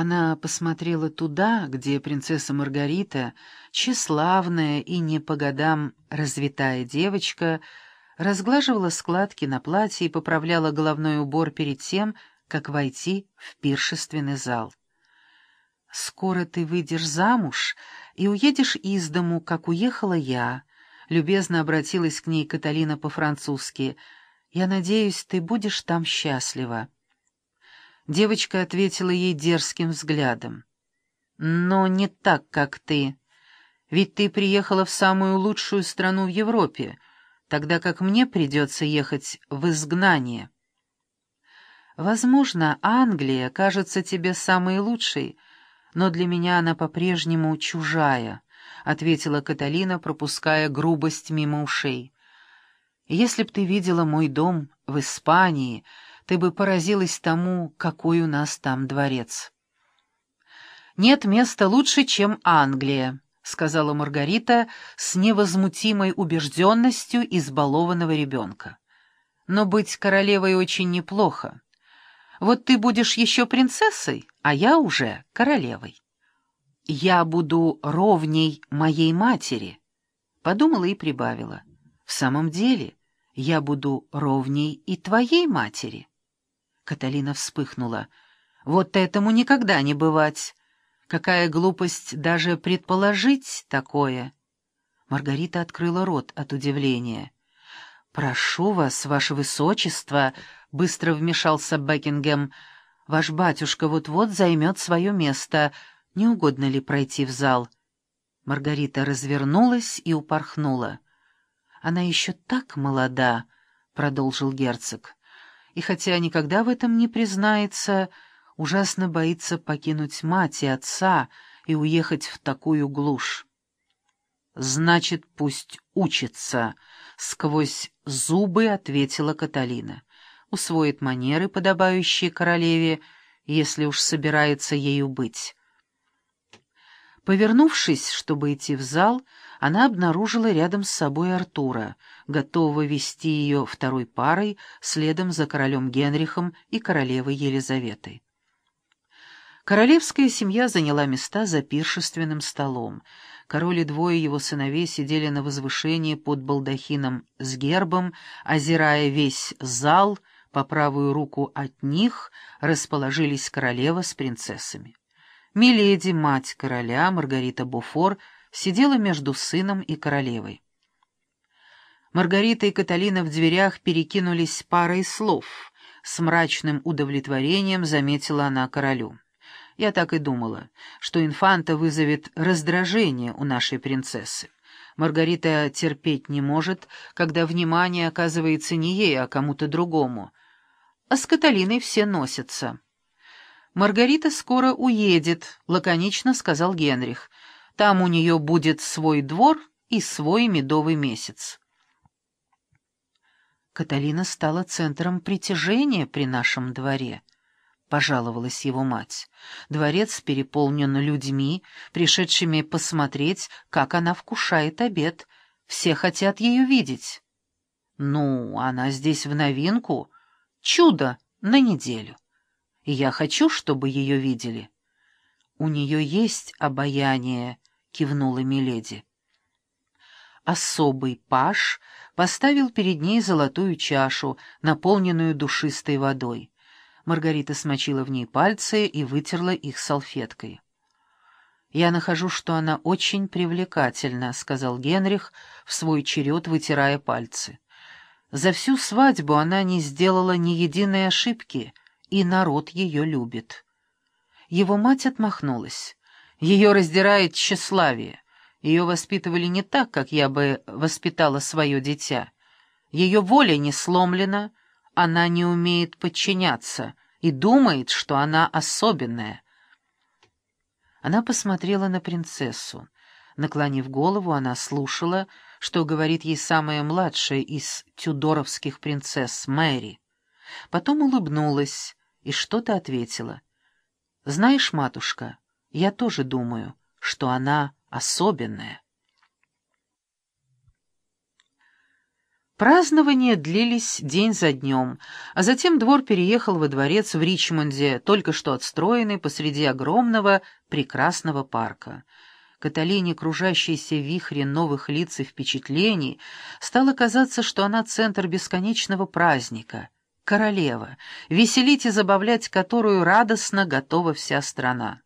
Она посмотрела туда, где принцесса Маргарита, тщеславная и не по годам развитая девочка, разглаживала складки на платье и поправляла головной убор перед тем, как войти в пиршественный зал. «Скоро ты выйдешь замуж и уедешь из дому, как уехала я», — любезно обратилась к ней Каталина по-французски. «Я надеюсь, ты будешь там счастлива». Девочка ответила ей дерзким взглядом. «Но не так, как ты. Ведь ты приехала в самую лучшую страну в Европе, тогда как мне придется ехать в изгнание». «Возможно, Англия кажется тебе самой лучшей, но для меня она по-прежнему чужая», — ответила Каталина, пропуская грубость мимо ушей. «Если б ты видела мой дом в Испании, ты бы поразилась тому, какой у нас там дворец». «Нет места лучше, чем Англия», — сказала Маргарита с невозмутимой убежденностью избалованного ребенка. «Но быть королевой очень неплохо. Вот ты будешь еще принцессой, а я уже королевой. Я буду ровней моей матери, — подумала и прибавила. В самом деле, я буду ровней и твоей матери. Каталина вспыхнула. Вот этому никогда не бывать. Какая глупость даже предположить такое. Маргарита открыла рот от удивления. «Прошу вас, ваше высочество», — быстро вмешался Бекингем, — «ваш батюшка вот-вот займет свое место. Не угодно ли пройти в зал?» Маргарита развернулась и упорхнула. «Она еще так молода», — продолжил герцог, — «и хотя никогда в этом не признается, ужасно боится покинуть мать и отца и уехать в такую глушь». «Значит, пусть учится», — сквозь зубы ответила Каталина усвоит манеры, подобающие королеве, если уж собирается ею быть. Повернувшись, чтобы идти в зал, она обнаружила рядом с собой Артура, готового вести ее второй парой следом за королем Генрихом и королевой Елизаветой. Королевская семья заняла места за пиршественным столом. Король и двое его сыновей сидели на возвышении под балдахином с гербом, озирая весь зал — по правую руку от них расположились королева с принцессами. Миледи, мать короля, Маргарита Буфор, сидела между сыном и королевой. Маргарита и Каталина в дверях перекинулись парой слов. С мрачным удовлетворением заметила она королю. Я так и думала, что инфанта вызовет раздражение у нашей принцессы. Маргарита терпеть не может, когда внимание оказывается не ей, а кому-то другому. А с Каталиной все носятся. «Маргарита скоро уедет», — лаконично сказал Генрих. «Там у нее будет свой двор и свой медовый месяц». Каталина стала центром притяжения при нашем дворе —— пожаловалась его мать. «Дворец переполнен людьми, пришедшими посмотреть, как она вкушает обед. Все хотят ее видеть». «Ну, она здесь в новинку. Чудо на неделю. И я хочу, чтобы ее видели». «У нее есть обаяние», — кивнула Миледи. Особый паш поставил перед ней золотую чашу, наполненную душистой водой. Маргарита смочила в ней пальцы и вытерла их салфеткой. «Я нахожу, что она очень привлекательна», — сказал Генрих, в свой черед вытирая пальцы. «За всю свадьбу она не сделала ни единой ошибки, и народ ее любит». Его мать отмахнулась. «Ее раздирает тщеславие. Ее воспитывали не так, как я бы воспитала свое дитя. Ее воля не сломлена, она не умеет подчиняться и думает, что она особенная. Она посмотрела на принцессу. Наклонив голову, она слушала, что говорит ей самая младшая из тюдоровских принцесс Мэри. Потом улыбнулась и что-то ответила. «Знаешь, матушка, я тоже думаю, что она особенная». Празднования длились день за днем, а затем двор переехал во дворец в Ричмонде, только что отстроенный посреди огромного прекрасного парка. Каталине, кружащейся в вихре новых лиц и впечатлений, стало казаться, что она центр бесконечного праздника, королева, веселить и забавлять которую радостно готова вся страна.